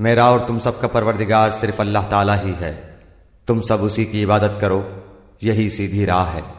मेरा और तुम सबका परवरदिगार सिर्फ़ अल्लाह ताला ही है। तुम सब उसी की इबादत करो, यही सीधी राह है।